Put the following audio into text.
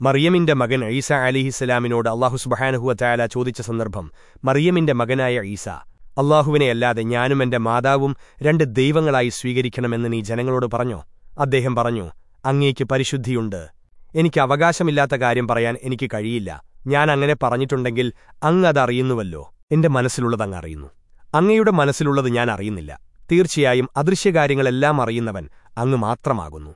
മറിയമിന്റെ മകൻ ഈസ അലിഹിസ്സലാമിനോട് അള്ളാഹു സുബഹാനഹുവറ്റായാല ചോദിച്ച സന്ദർഭം മറിയമിന്റെ മകനായ ഈസ അള്ളാഹുവിനെയല്ലാതെ ഞാനും എന്റെ മാതാവും രണ്ട് ദൈവങ്ങളായി സ്വീകരിക്കണമെന്ന് നീ ജനങ്ങളോട് പറഞ്ഞോ? അദ്ദേഹം പറഞ്ഞു അങ്ങേക്ക് പരിശുദ്ധിയുണ്ട്. എനിക്ക് അവകാശമില്ലാത്ത കാര്യം പറയാൻ എനിക്ക് കഴിയില്ല. ഞാൻ അങ്ങനെ പറഞ്ഞിട്ടുണ്ടെങ്കിൽ അങ്ങ് അതറിയുന്നുവല്ലോ എന്റെ മനസ്സിലുള്ളത് അങ്ങ് അറിയുന്നു. അങ്ങയുടെ മനസ്സിലുള്ളത് ഞാൻ അറിയുന്നില്ല. തീർച്ചയായും അദൃശ്യകാര്യങ്ങളെല്ലാം അറിയുന്നവൻ അങ്ങ് മാത്രമാകുന്നു.